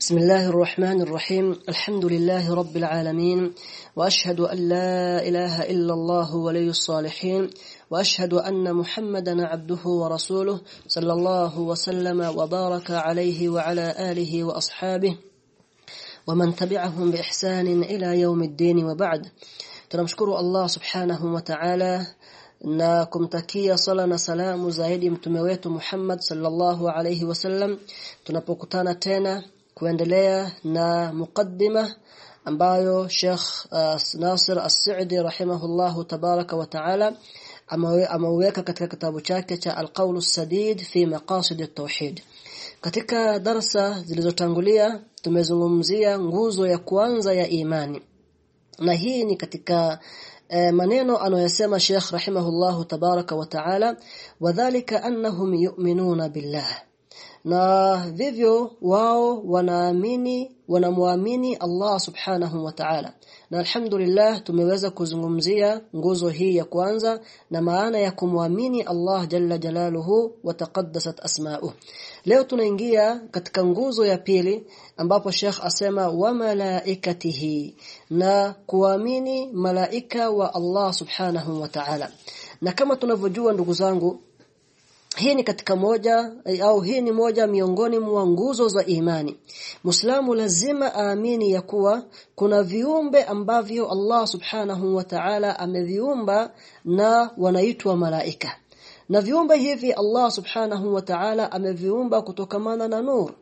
بسم الله الرحمن الرحيم. الحمد لله رب العالمين. وأشهد أن لا إله إلا الله ولي الصالحين. وأشهد أن محمدا عبده ورسوله صلى الله وسلم وبارك عليه وعلى آله وأصحابه. ومن تبعهم بإحسان إلى يوم الدين وبعد. tunamshukuru Allah subhanahu wa ta'ala na kumtakia sala na salamu zaidi mtume wetu Muhammad sallallahu alayhi wasallam tunapokutana tena kuendelea na mukaddima ambayo Sheikh uh, Nasir As-Sa'di rahimahullahu tabaraka wa ta'ala ameweka katika kitabu chake cha Al-Qawl As-Sadid fi Maqasid At-Tauhid katika darasa zilizotangulia tumezungumzia nguzo ya kwanza ya imani. Na hii ni katika eh, maneno anayosema Sheikh rahimahullahu tabaraka wa taala wadhālika annahum yu'minuna billah na vivyo wao wanaamini wanamwamini Allah subhanahu wa ta'ala. Na alhamdulillah tumeweza kuzungumzia nguzo hii ya kwanza na maana ya kumwamini Allah jalla jalaluhu wa taqaddasat asma'uhu. Leo tunaingia katika nguzo ya pili ambapo Sheikh asema wa malaikatihi na kuamini malaika wa Allah subhanahu wa ta'ala. Na kama tunavyojua ndugu zangu hii ni katika moja au hii ni moja miongoni mwa nguzo za imani. Muislamu lazima aamini ya kuwa kuna viumbe ambavyo Allah Subhanahu wa Ta'ala ameviumba na wanaitwa malaika. Na viumbe hivi Allah Subhanahu wa Ta'ala ameviumba kutokamana na nur.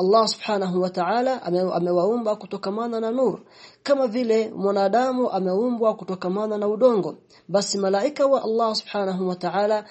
Allah Subhanahu wa Ta'ala amewaumba kutokamana na nur. Kama vile mwanadamu ameumbwa kutokamana na udongo basi malaika wa Allah Subhanahu wa Ta'ala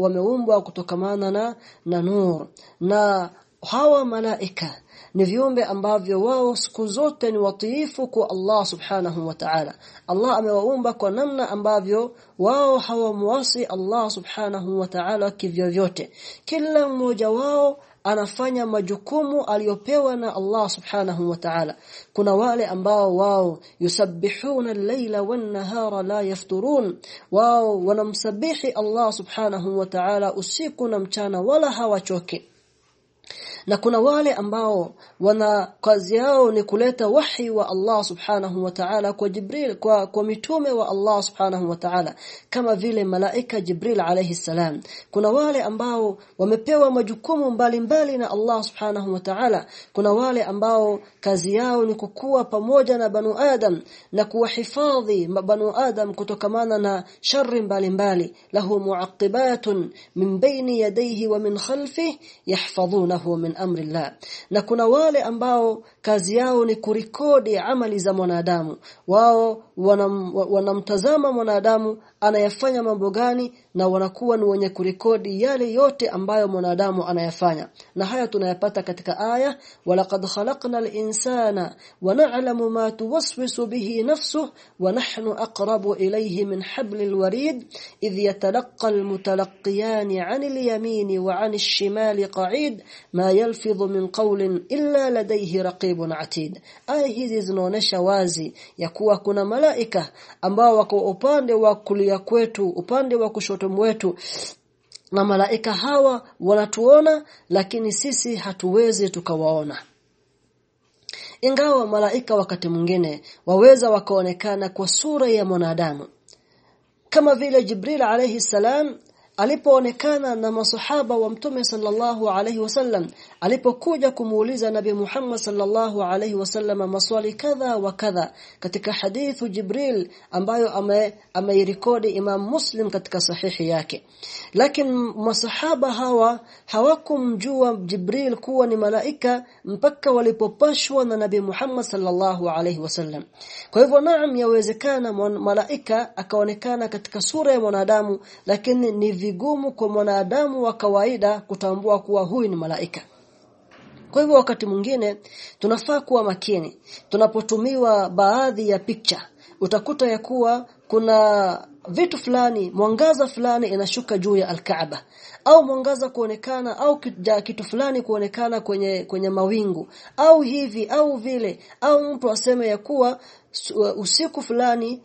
wameumbwa kutokamana na na nur. Na hawa malaika ni viumbe ambavyo wao siku zote ni watiifu kwa Allah Subhanahu wa Ta'ala. Allah amewaumba kwa namna ambavyo wao hawamwasi Allah Subhanahu wa Ta'ala kivyovyote. Kila mmoja wao anafanya majukumu aliyopewa na Allah Subhanahu wa Ta'ala. Kuna wale ambao wao yusabbihuna al-laila wan-nahara la yafturun. Wao wanamsabihi Allah Subhanahu wa Ta'ala usiku na mchana wala hawachoki na kuna wale ambao wana kazi yao ni kuleta wahi wa Allah subhanahu wa ta'ala kwa Jibril kwa kwa mitume wa Allah subhanahu wa ta'ala kama vile malaika Jibril alayhi salam. Kuna wale ambao wamepewa majukumu mbalimbali na Allah subhanahu wa ta'ala. Kuna wale ambao kazi yao ni kukua pamoja na banu adam na kuwahifadhi banu adam kutokamana na shari mbalimbali lahu muaqibatun min baini yadayhi wa min khalfihi yahfazunahu min amri Allah na kuna wale ambao kazi yao ni kurikodi amali za mwanadamu. Wao wanam, wanamtazama mwanadamu anayafanya mambo gani na wanakuwa ni wenye kurekodi yale yote ambayo mwanadamu anayafanya. Na haya tunayapata katika aya walaqad khalaqnal insana wa na'lamu ma tuwaswisu bihi nafsuhu wa nahnu aqrabu ilayhi min hablil warid idh yatalaqqa almutalaqqiyan 'anil yamini wa 'anil shimali qa'id ma yalfidhu min qawlin illa ladayhi raqibun 'atid. Aya hizi zinaonesha wazi ya kuwa kuna ambao wako upande wa kulia kwetu upande wa kushoto mwetu. Na malaika hawa wanatuona lakini sisi hatuwezi tukawaona. Ingawa malaika wakati mwingine waweza wakaonekana kwa sura ya mwanadamu kama vile Jibril alayhi salam alipoonekana na masahaba wa mtume sallallahu alayhi wasallam alipokuja kumuuliza nabi Muhammad sallallahu alayhi wasallam maswali kadha wa kadha katika hadithu Jibril ambayo ameirekodi ame Imam Muslim katika sahihi yake. Lakini masahaba hawa hawakumjua Jibril kuwa ni malaika mpaka walipopashwa na nabi Muhammad sallallahu alayhi wasallam kwa hivyo naam yawezekana malaika akaonekana katika sura ya mwanadamu lakini ni vigumu kwa mwanadamu wa kawaida kutambua kuwa huyu ni malaika. Kwa hivyo wakati mwingine tunafaa kuwa makini. Tunapotumiwa baadhi ya picha utakuta ya kuwa kuna vitu fulani mwangaza fulani inashuka juu ya alkaaba. Au mwangaza kuonekana au kitu fulani kuonekana kwenye kwenye mawingu. Au hivi au vile. Au mtu aseme ya kuwa usiku fulani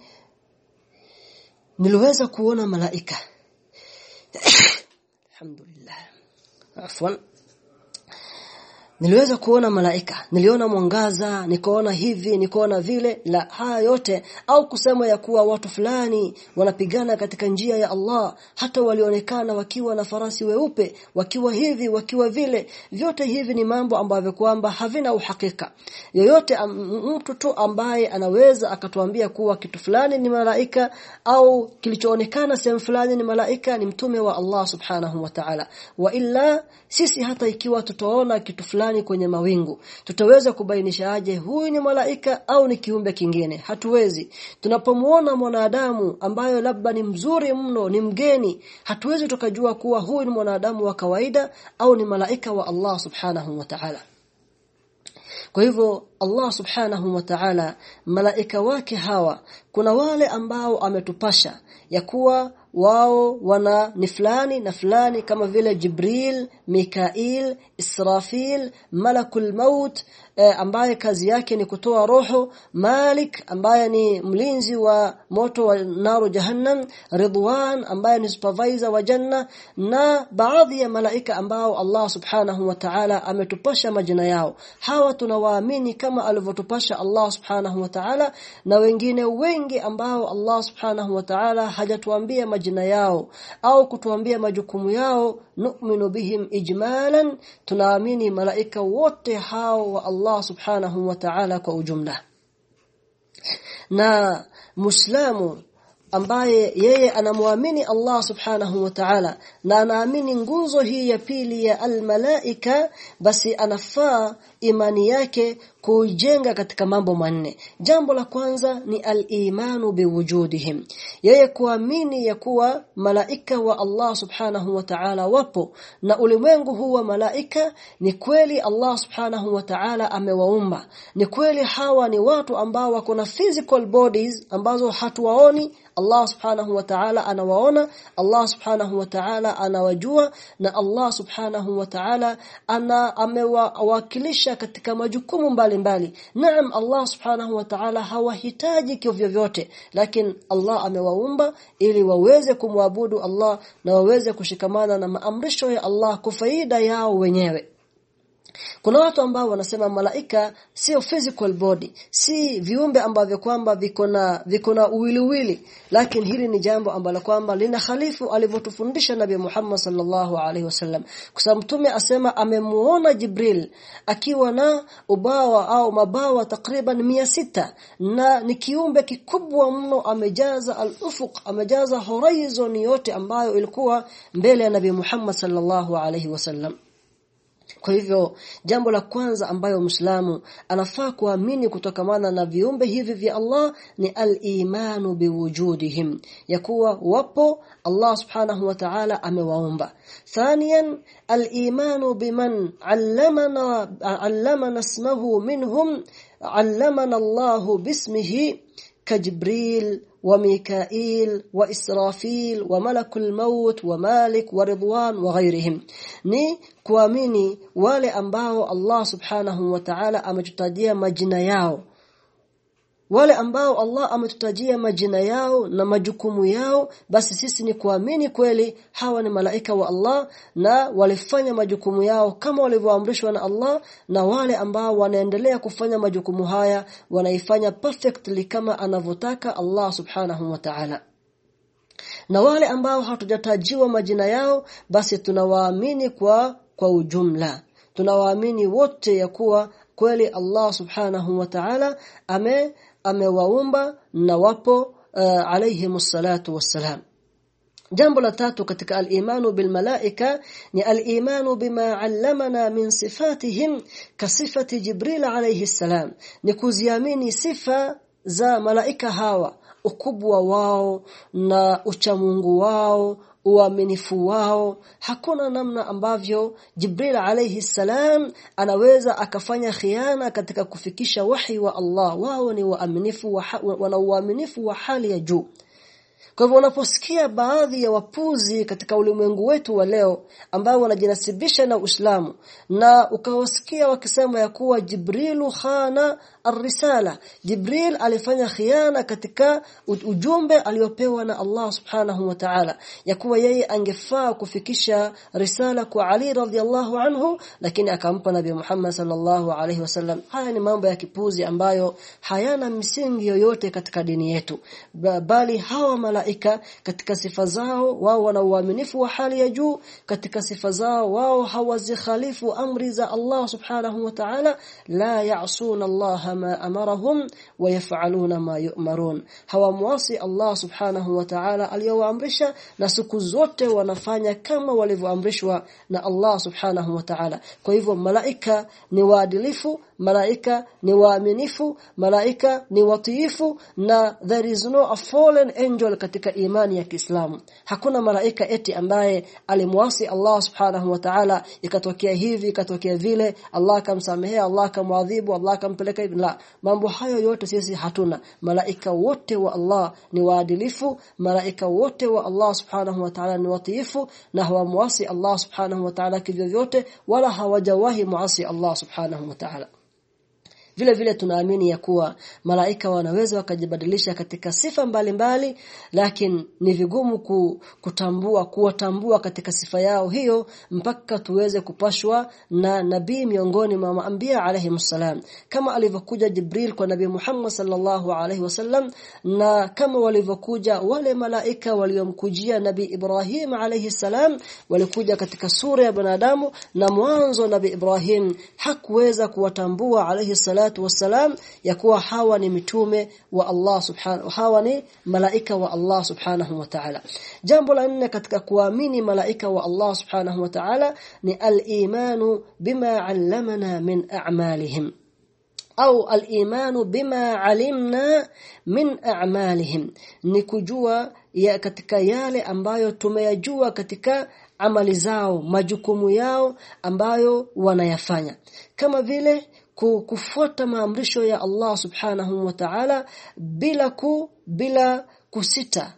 niliweza kuona malaika alhamdulillah afwan niliweza kuona malaika niliona mwangaza nikaona hivi nikaona vile. La haya yote au kusema ya kuwa watu fulani wanapigana katika njia ya Allah hata walionekana wakiwa na farasi weupe wakiwa hivi wakiwa vile. Vyote hivi ni mambo ambavyo kwamba havina uhakika. Yoyote mtu tu ambaye anaweza akatuambia kuwa kitu fulani ni malaika au kilichoonekana sehemu fulani ni malaika ni mtume wa Allah subhanahu wa ta'ala. Wa illa sisi hata ikiwa tutaona kitu fulani kwenye mawingu. Tutaweza kubainisha aje huyu ni malaika au ni kiumbe kingine? Hatuwezi. Tunapomuona mwanadamu ambayo labda ni mzuri mno ni mgeni hatuwezi tukajua kuwa huyu ni mwanadamu wa kawaida au ni malaika wa Allah subhanahu wa ta'ala. Kwa hivyo Allah subhanahu wa ta'ala malaika wake hawa kuna wale ambao ametupasha ya kuwa wao wana ni fulani na fulani kama vile Jibril, Mikail, Israfil, Malakul Maut e, ambaye kazi yake ni kutoa roho, Malik ambaye ni mlinzi wa moto wa naru jahannam, Ridwan ambaye ni supervisor wa janna na baadhi ya malaika ambao Allah subhanahu wa ta'ala ametupasha majina yao. Hawa tunawaamini kama alivyotupasha Allah subhanahu wa ta'ala na wengine wengi ambao Allah subhanahu wa ta'ala hajatuambia majina yao au kutuambia majukumu yao nu'minu bihim ijmalan tunaamini malaika wote hao wa Allah subhanahu wa ta'ala kwa ujumla na muislamu ambaye yeye anamwamini Allah subhanahu wa ta'ala na anaamini nguzo hii ya pili ya almalaika basi anafaa imani yake kujenga katika mambo manne. Jambo la kwanza ni al-imanu biwujudihim. Yeye kuamini ya kuwa malaika wa Allah subhanahu wa ta'ala wapo na ulimwengu huu wa malaika ni kweli Allah subhanahu wa ta'ala amewaumba. Ni kweli hawa ni watu ambao wako na physical bodies ambazo hatuwaoni Allah subhanahu wa ta'ala anawaona Allah subhanahu wa ta'ala anawajua na Allah subhanahu wa ta'ala ana amewakilisha katika majukumu mbalimbali. Naam Allah subhanahu wa ta'ala hawahitaji kivyo vyote lakini Allah amewaumba ili waweze kumwabudu Allah na waweze kushikamana na maamrisho ya Allah kwa faida yao wenyewe kuna watu ambao wanasema malaika sio physical body, si viumbe ambavyo kwamba viko na viko na uwiliwili, lakini hili ni jambo ambalo kwamba lina khalifu alivyotufundisha Nabii Muhammad sallallahu alaihi wasallam. Kwa mtume asema amemuona Jibril akiwa na ubawa au mabawa takriban sita na ni kiumbe kikubwa mno amejaza al-ufuq amejaza horizon yote ambayo ilikuwa mbele ya Nabii Muhammad sallallahu alaihi wasallam. Kwa hivyo jambo la kwanza ambayo Muislamu anafaa kuamini kutokamana na viumbe hivi vya Allah ni al-imanu biwujudihim ya kuwa wapo Allah subhanahu wa ta'ala amewaumba. Thaniyan al-imanu biman 'allamana 'allamana ismahu minhum 'allamana Allah bismihi كجبريل وميكائيل وإسرافيل وملك الموت ومالك ورضوان وغيرهم. ني كوامني wale ambao Allah Subhanahu wa Ta'ala wale ambao Allah ametutajia majina yao na majukumu yao basi sisi ni kuamini kweli hawa ni malaika wa Allah na walifanya majukumu yao kama walivyoamrishwa na Allah na wale ambao wanaendelea kufanya majukumu haya wanaifanya perfectly kama anavyotaka Allah subhanahu wa ta'ala. Na wale ambao hatujatajiwa majina yao basi tunawaamini kwa kwa ujumla. Tunawaamini wote ya kuwa kweli Allah subhanahu wa ta'ala ame amewaumba na wapo uh, alayhi salatu wassalam jambo la tatu katika al-imanu bil malaika ni al-imanu bima 'allamana min sifatihim ka sifati jibril alayhi salam ni kuziamini sifa za malaika hawa ukubwa wao na uchamungu wao uaminifu wao. Hakuna namna ambavyo Jibril alayhi salam anaweza akafanya khiana katika kufikisha wahi wa Allah. Wao ni waaminifu wa wana uaminifu wa hali ya juu. Kwa hivyo unaposikia baadhi ya wapuzi katika ulimwengu wetu wa leo ambao wanajinasibisha na Uislamu na ukawasikia wakisema ya kuwa Jibrilu khana ar-risala. Jibril alifanya khiana katika ujumbe aliopewa na Allah subhanahu wa ta'ala ya kuwa yeye angefaa kufikisha risala kwa Ali radhiallahu anhu lakini akampa Nabii Muhammad sallallahu alaihi wasallam. Haya ni mambo ya kipuzi ambayo hayana msingi yoyote katika dini yetu bali hawa malaika katika sifa zao wao wana uaminifu wa hali ya juu katika sifa zao wao hawazikhalifu amri za Allah subhanahu wa ta'ala la ya'suna Allah ma amarahum wa yaf'aluna ma yu'marun hawamwasi Allah subhanahu wa ta'ala aliyowaamrisha na siku zote wanafanya kama walivyoamrishwa na Allah subhanahu wa ta'ala. Kwa hivyo malaika ni waadilifu malaika ni waaminifu malaika ni watiifu na there is no a fallen angel katika imani ya Kiislamu. Hakuna malaika eti ambaye alimwasi Allah subhanahu wa ta'ala. Ikatokea hivi ikatokea vile Allah akamsamehea Allah akamwadhibu Allah akampeleka hivi la mambo hayo yote sisi hatuna. Malaika wote wa Allah ni waadilifu malaika wote wa Allah subhanahu wa ta'ala ni watiifu na hawamwasi Allah subhanahu wa ta'ala kivyovyote wala hawajawahi muasi Allah subhanahu wa ta'ala vile vile tunaamini ya kuwa malaika wanaweza wakajibadilisha katika sifa mbalimbali mbali, lakini ni vigumu kutambua kuwatambua katika sifa yao hiyo mpaka tuweze kupashwa na nabii miongoni mwa maambia alayhi msalam kama alivyokuja Jibril kwa nabii Muhammad sallallahu alayhi wasallam na kama walivyokuja wale malaika waliomkujia nabii Ibrahim alayhi salam walikuja katika sura ya binadamu na mwanzo nabii Ibrahim hakuweza kuwatambua alayhi salatu wassalam ya kuwa hawa ni mitume wa Allah subhanahu hawa ni malaika wa Allah subhanahu wa ta'ala. Jambo la nne katika kuamini malaika wa Allah subhanahu wa ta'ala ni al-imanu bima 'allamana min a'malihim au al-imanu bima 'alimna min a'malihim. Ni kujua ya katika yale ambayo tumeyajua katika amali zao majukumu yao ambayo wanayafanya. Kama vile kufuata maamrisho ya Allah subhanahu wa ta'ala bila ku bila kusita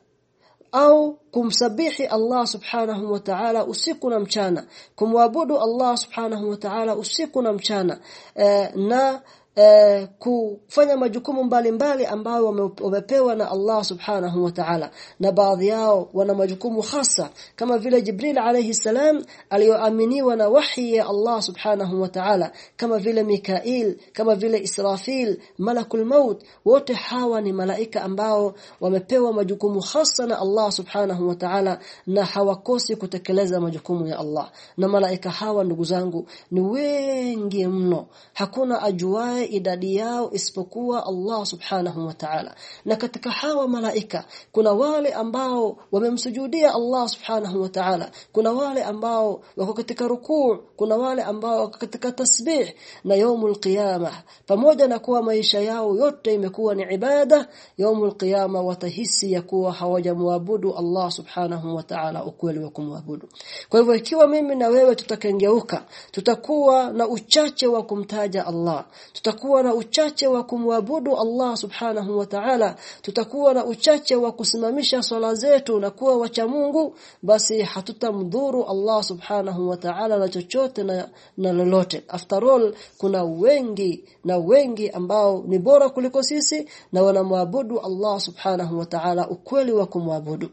au kumsabihi Allah subhanahu wa ta'ala usiku na mchana kumwabudu Allah subhanahu wa ta'ala usiku na mchana e, na eh, kufanya majukumu mbalimbali ambayo wamepewa na Allah subhanahu wa ta'ala. Na baadhi yao wana majukumu hasa kama vile Jibril alayhi salam aliyoaminiwa na wahi ya Allah subhanahu wa ta'ala kama vile Mikail kama vile Israfil malakul maut wote hawa ni malaika ambao wamepewa majukumu hasa na Allah subhanahu wa ta'ala na hawakosi kutekeleza majukumu ya Allah. Na malaika hawa ndugu zangu ni wengi mno. Hakuna ajuae idadi yao isipokuwa Allah subhanahu wa ta'ala. Na katika hawa malaika kuna wale ambao wamemsujudia Allah subhanahu wa ta'ala. Kuna wale ambao wako katika rukuu kuna wale ambao wako katika tasbih na yaumul qiyamah pamoja na kuwa maisha yao yote imekuwa ni ibada yaumul qiyama watahisi ya kuwa hawajamwabudu Allah subhanahu wa ta'ala ukweli wa kumwabudu. Kwa hivyo ikiwa mimi na wewe tutakengeuka tutakuwa na uchache wa kumtaja Allah. Tutakuwa na uchache wa kumwabudu Allah subhanahu wa ta'ala. Tutakuwa na uchache wa kusimamisha swala zetu na kuwa wacha Mungu basi hatutamdhuru Allah subhanahu wa ta'ala na chochote na, na lolote. After all kuna wengi na wengi ambao ni bora kuliko sisi na wanamwabudu Allah subhanahu wa ta'ala ukweli wa kumwabudu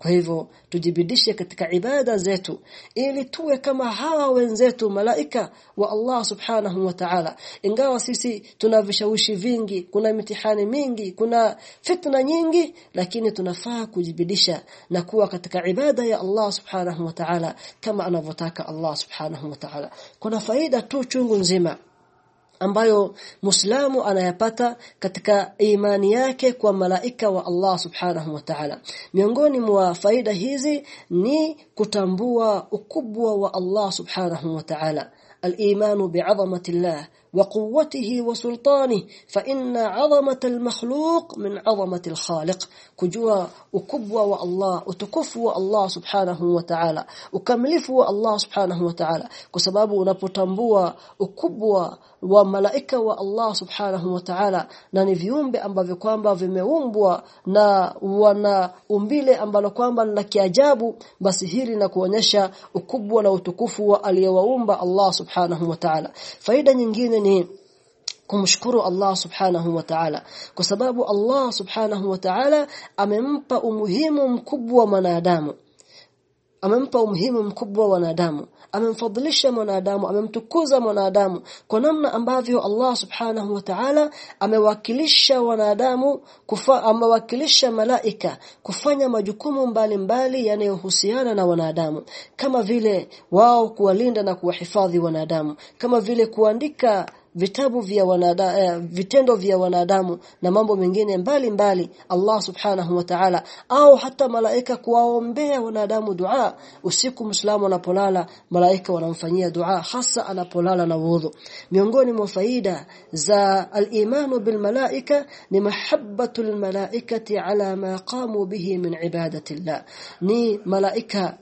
kwa hivyo tujibidishe katika ibada zetu ili tuwe kama hawa wenzetu malaika wa Allah subhanahu wa ta'ala. Ingawa sisi tuna vishawishi vingi kuna mitihani mingi kuna fitna nyingi lakini tunafaa kujibidisha na kuwa katika ibada ya Allah subhanahu wa ta'ala kama anavyotaka Allah subhanahu wa ta'ala. Kuna faida tu chungu nzima ambayo Muislamu anayapata katika imani yake kwa malaika wa Allah Subhanahu wa Ta'ala. Miongoni mwa faida hizi ni kutambua ukubwa wa Allah Subhanahu wa Ta'ala. الإيمان بعظمة الله وقوته وسلطانه فإن عظمة المخلوق من عظمة الخالق كجوا ukubwa wa Allah utukufu wa Allah subhanahu wa ta'ala ukamilifu wa Allah subhanahu wa ta'ala kwa sababu unapotambua ukubwa wa malaika wa Allah subhanahu wa ta'ala na ni viumbe ambavyo kwamba vimeumbwa na wana umbile ambalo kwamba la kiajabu basi hili na kuonyesha ukubwa na utukufu wa aliyewaumba Allah subhanahu wa ta'ala faida nyingine ni kumshukuru Allah subhanahu wa ta'ala kwa sababu Allah subhanahu wa ta'ala amempa umuhimu mkubwa mwanadamu amempa umuhimu mkubwa wanadamu amemfadhilisha mwanadamu amemtukuza mwanadamu kwa namna ambavyo Allah subhanahu wa ta'ala amewakilisha wanadamu kufa amewakilisha malaika kufanya majukumu mbalimbali yanayohusiana na wanadamu kama vile wao kuwalinda na kuwahifadhi wanadamu kama vile kuandika vitabu vya wanadamu eh, vitendo vya wanadamu na mambo mengine mbalimbali mbali, Allah subhanahu wa ta'ala au hata malaika kuwaombea wanadamu dua usiku mslamu anapolala malaika wanamfanyia dua hasa anapolala na wudhu miongoni mwa faida za al-imanu bil malaika ni mahabbatul malaikati ala ma qamu bihi min ibadati Allah ni malaika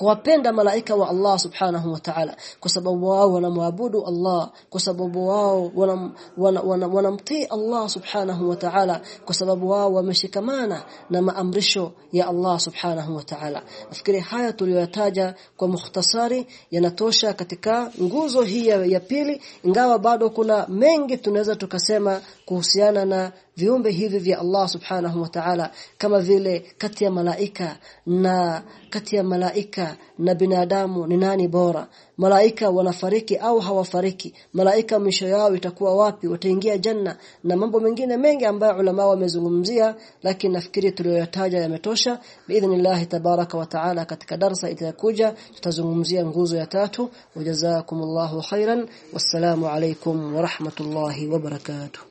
kuwapenda malaika wa Allah subhanahu wa ta'ala. Kwa sababu wao wanamwabudu Allah. Kwa sababu wao wanamtii Allah subhanahu wa ta'ala. Kwa sababu wao wameshikamana na maamrisho ya Allah subhanahu wa ta'ala. Nafikiri haya tuliyotaja kwa mukhtasari yanatosha katika nguzo hii ya pili. Ingawa bado kuna mengi tunaweza tukasema kuhusiana na viumbe hivi vya Allah subhanahu wa ta'ala kama vile kati ya malaika na kati ya malaika na binadamu ni nani bora? Malaika wanafariki au hawafariki? Malaika misho yao itakuwa wapi? Wataingia janna? Na mambo mengine mengi ambayo ulama wamezungumzia lakini nafikiri tuliyoyataja yametosha. Biidhnillah tabaraka wa taala katika darasa itakuja tutazungumzia nguzo ya tatu. Wajazakumullahu khairan. Wassalamu alaikum wa rahmatullahi wa barakatuh